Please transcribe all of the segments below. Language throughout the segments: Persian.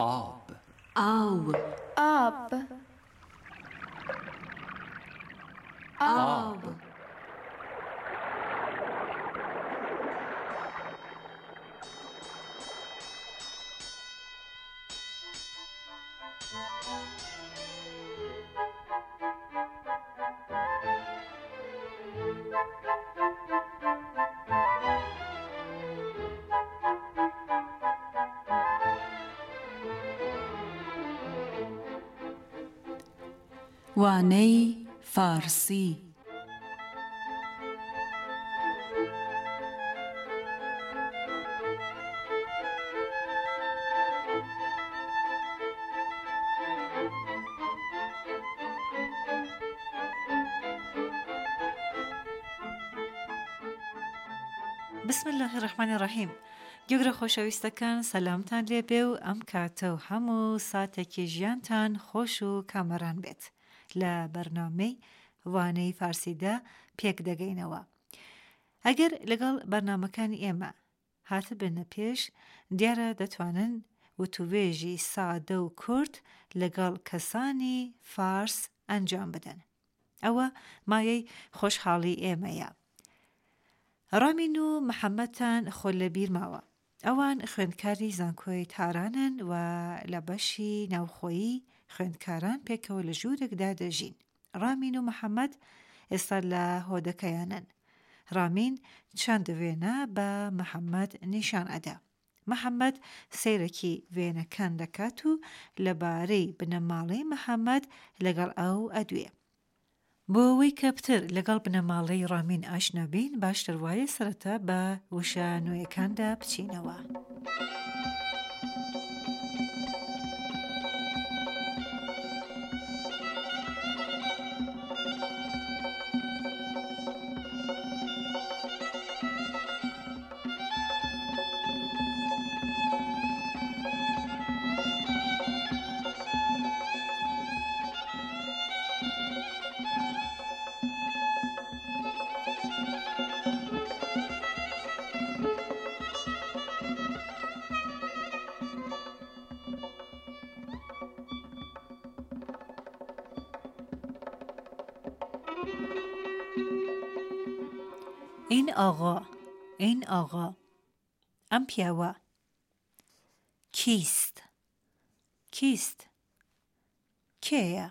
Ob. Ob. Ob. Ob. Ob. وانەی فارسی. بسم الله الرحمن الرحیم. گەورە خۆشەویستەکان سەلامتان لێبێ و ئەم کاتە و هەموو ساتێکی ژیانتان خۆش و کامەران بێت. لە بەرنمەی وانەی فارسیدا پێک دەگەینەوە. ئەگەر لەگەڵ بەرنمەکانی ئێمە هاتە بنە پێش دیارە دەتوانن وتوێژی سادە و کورت لەگەڵ کەسانی فارس ئەنجام بدەن. ئەوە مایەی خۆشحاڵی ئێمەیە. ڕامین و محەممەتان خۆ لە بیر ماوە. ئەوان خوێندکاری زانکۆی تارانن و لە بەشی ناوخۆیی خوێندکاران پێکەوە لە ژوورێکدا دەژین. ڕامین و محەممەد ئێستا لە هۆدەکەیانن. ڕامین چەند وێنە بە محەممەد نیشان ئەدا. محەممەد سیرەکی وێنەکان دەکات و لەبارەی بنەماڵەی محەممەد لەگەڵ ئەو ئەدوێ. بۆ ئەوەی کە پتر لەگەڵ بنەماڵەی ڕامین ئاشنەبین باشتر وایە سرەتا بە وشە نوێیەکاندا بچینەوە. این آقا این آقا ام پیاوە کیست؟ کیست؟ کێیە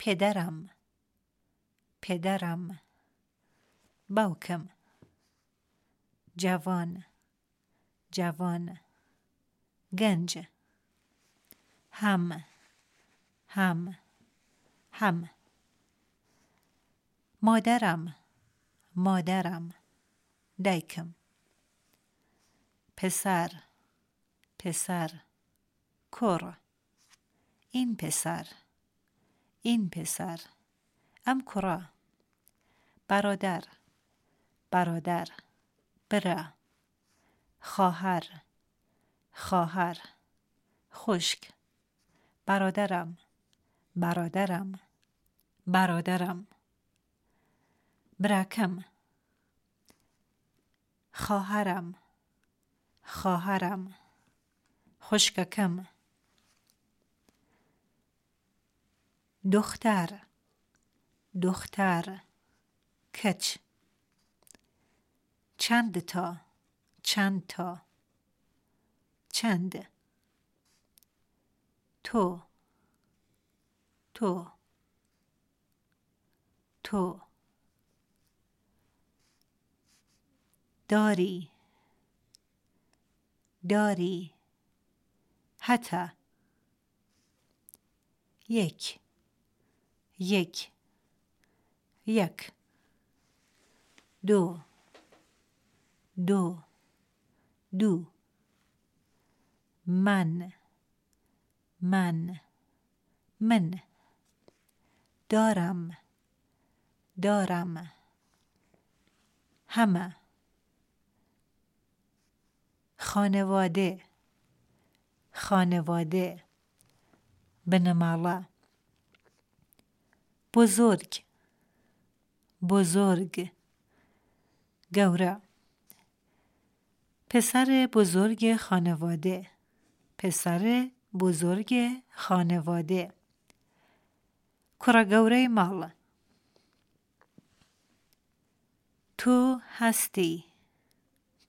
پێدەرم پێدەرم باوکم. جوان. جوان. گەنج هەم هەم هەم مادرم. مادرم. دایکم. پسر. پسر. کر این پسر. این پسر. ام کرا برادر. برادر. برا. خواهر. خواهر. خشک. برادرم. برادرم. برادرم. براکم خواهرم. خواهرم. خشککم دختر. دختر. کچ چند تا؟ چند تا؟ چند؟ تو تو تو داری. داری. حتی. یک. یک. یک. دو. دو. دو. من. من. من. دارم. دارم. همه. خانواده. خانواده. بنماڵە بزرگ. بزرگ. گەورە. پسر بزرگ خانواده. پسر بزرگ خانواده. کرگوره مال تو هستی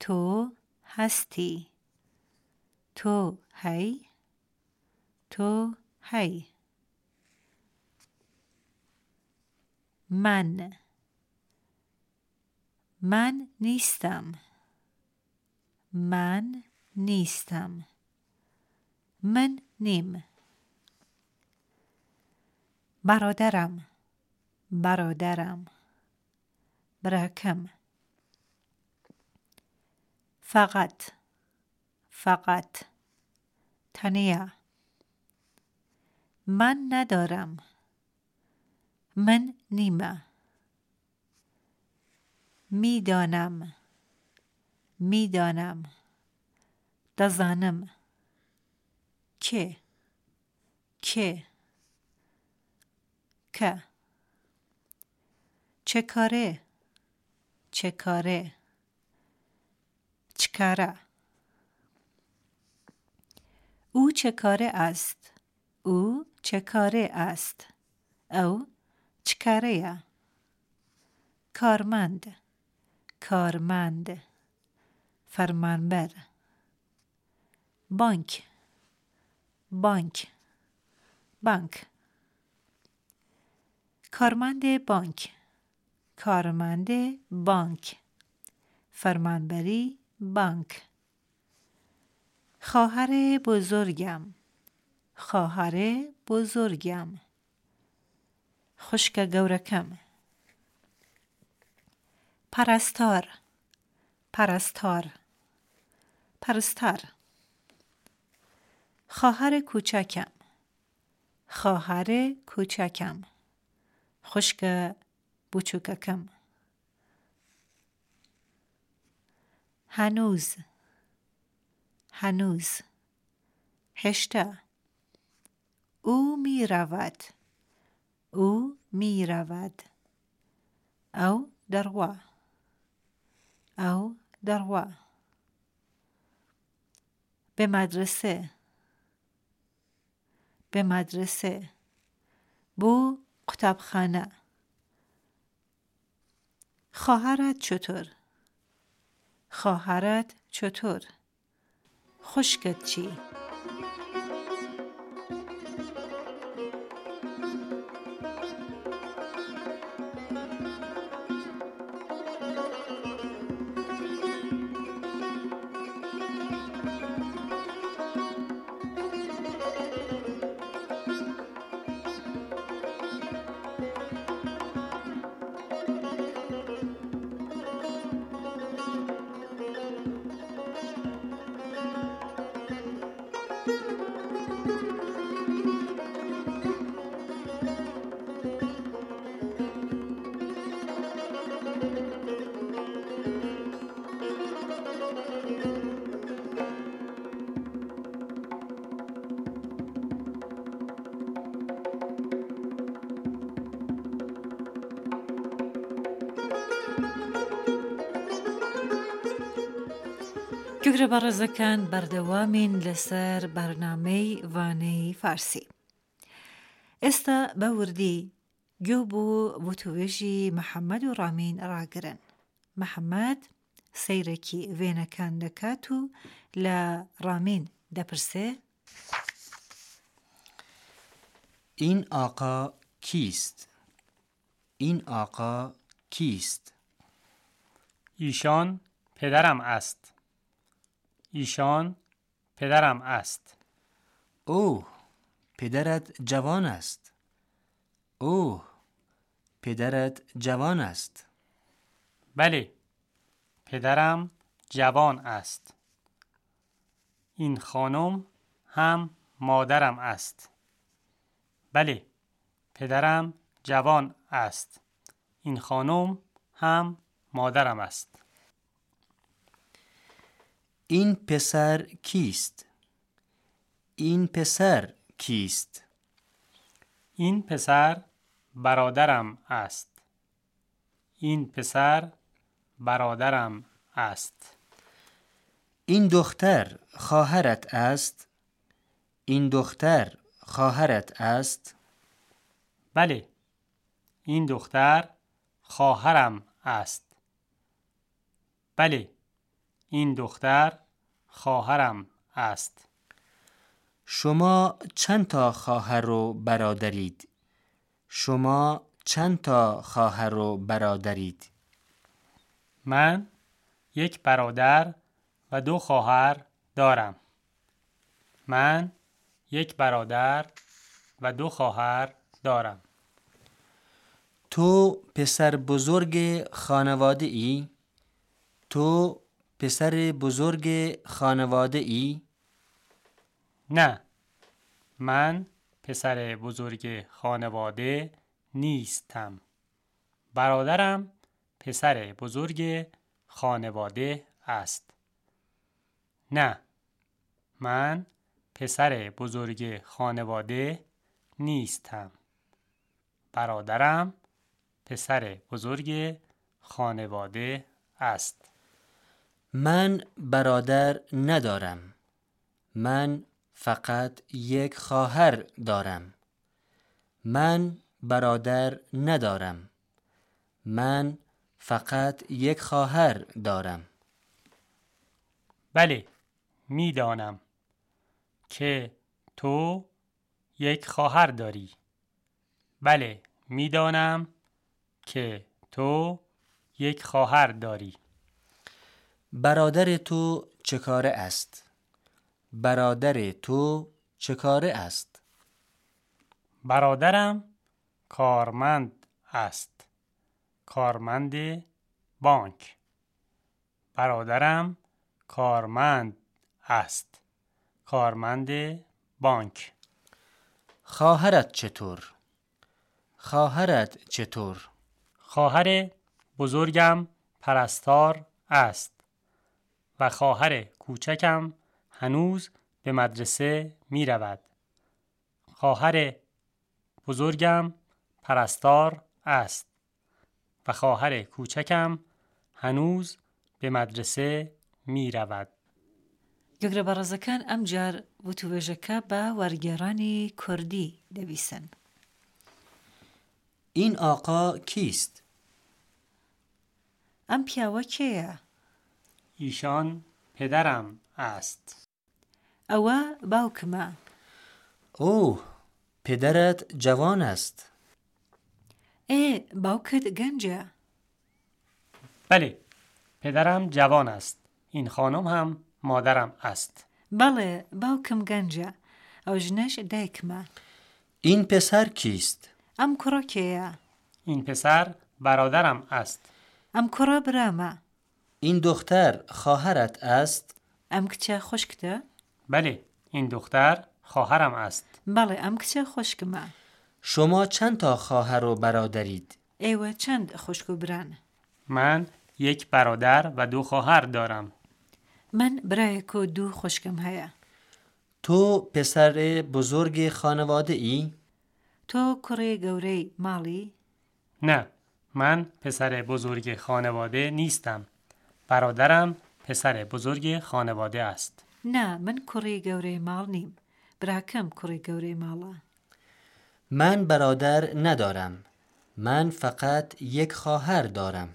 تو هستی. تو هی. تو هی. من. من نیستم. من نیستم. من نیم. برادرم. برادرم. برکم. فقط فقط. تنیا من ندارم. من نیمه. می‌دانم. می‌دانم. دزانم که که. که. چه کاره؟ چه کاره؟ چکاره او چه کاره است؟ او چه کاره است؟ او چکاره کارمند. کارمند. فرمانبر. بانک. بانک. بانک. کارمند بانک. کارمند بانک. فرمانبری بانک. خواهر بزرگم. خواهر بزرگم. خشک گورکم. پرستار. پرستار. پرستار. خواهر کوچکم. خواهر کوچکم. خشک بچوککم هنوز. هنوز. هشته او می رود. او می رود. او دروا. او دروا. به مدرسه. به مدرسه. بو کتابخانه خواهرت چطور؟ خواهرت چطور؟ خشکت چی؟ گوگرە بەڕێزەکان بەردەوامین لەسەر بەرنمەی وانەی فارسی. ئێستا بە وردی گوێ بوو وتوێژی محەممەد و ڕامین ڕاگرن. محەممەد سەیرەکی وێنەکان دەکات و لە ڕامین دەپرسێ؟ این آقا کیست؟ این آقا کیست؟ ایشان پدرم است. ایشان پدرم است. اوه پدرت جوان است. اوه پدرت جوان است. بله پدرم جوان است. این خانم هم مادرم است. بله پدرم جوان است. این خانم هم مادرم است. این پسر کیست؟ این پسر کیست؟ این پسر برادرم است. این پسر برادرم است. این دختر خواهرت است؟ این دختر خواهرت است؟ بله این دختر خواهرم است بله این دختر خواهرم است شما چند تا خواهر و برادرید؟ شما چند تا خواهر و برادرید؟ من یک برادر و دو خواهر دارم. من یک برادر و دو خواهر دارم. تو پسر بزرگ خانواده ای؟ تو پسر بزرگ خانواده ای؟ نه. من پسر بزرگ خانواده نیستم. برادرم پسر بزرگ خانواده است. نه. من پسر بزرگ خانواده نیستم. برادرم پسر بزرگ خانواده است. من برادر ندارم. من فقط یک خواهر دارم. من برادر ندارم. من فقط یک خواهر دارم. بله می‌دانم که تو یک خواهر داری. بله می‌دانم که تو یک خواهر داری. برادر تو چه کاره است؟ برادر تو چه کاره است؟ برادرم کارمند است کارمند بانک برادرم کارمند است کارمند بانک خواهرت چطور؟ خواهرت چطور؟ خواهر بزرگم پرستار است و خواهر کوچکم هنوز به مدرسه می رود. خواهر بزرگم پرستار است و خواهر کوچکم هنوز به مدرسه می رود. گەگرە بەڕێزەکان ئەم جار وتوێژەکە بە وەرگێڕانی کوردی دەویسن. این آقا کیست؟ ئەم پیاوە کێیە؟ ایشان پدرم است. ئەوە باوکمە. اوه پدرت جوان است. ای باوکت گنجه. بله پدرم جوان است. این خانم هم مادرم است. بله باوکم گنجه. او جنش دایکمە. این پسر کیست؟ ام کوڕە کێیە؟ این پسر برادرم است. ام کوڕە برامە. این دختر خواهرت است؟ ام خوشکتە؟ بله این دختر خواهرم است. بله ام خوشکمە. شما چند تا خواهر و برادرید؟ ئێوە چند خوشک و بران؟ من یک برادر و دو خواهر دارم. من برایەک و دوو خوشکم هەیە. تو پسر بزرگ خانواده ای؟ تو کوڕێ گەورەی ماڵی؟ نه من پسر بزرگ خانواده نیستم. برادرم پسر بزرگ خانواده است. نه من کوڕی گەورەی ماڵ نیم. براکەم کوڕی گەورەی ماڵە. من برادر ندارم. من فقط یک خواهر دارم.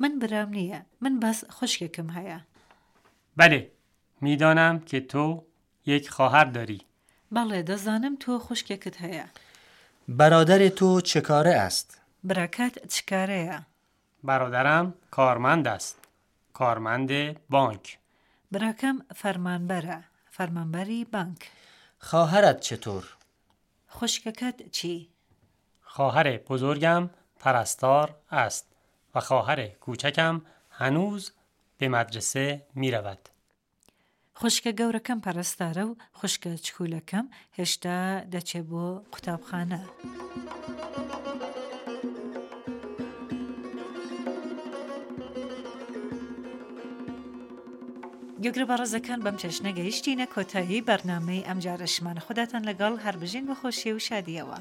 من برام نییە. من بەس خوشکێکم هەیە. بله می‌دانم که تو یک خواهر داری. بله دەزانم تۆ خوشکێکت هەیە. برادر تو چه کاره است؟ براکات چکارەیە؟ برادرم کارمند است. کارمند بانک. براکەم فەرمانبەرە. فەرمانبەری بانک. خواهرت چطور؟ خوشکەکەت چی؟ خواهر بزرگم پرستار است و خواهر کوچکم هنوز به مدرسه می رود. خوشکە گەورەکەم پەرستارە و خوشکە چکولەکەم هێشتا دەچێ بۆ قوتابخانە. گوگرە بەڕزەکان بەم چەشنە گەیشتینە کۆتایی بەرنمەی ئەم جارەشمان خودداتان لەگەڵ هەربژین بەخۆشی و شادیەوە.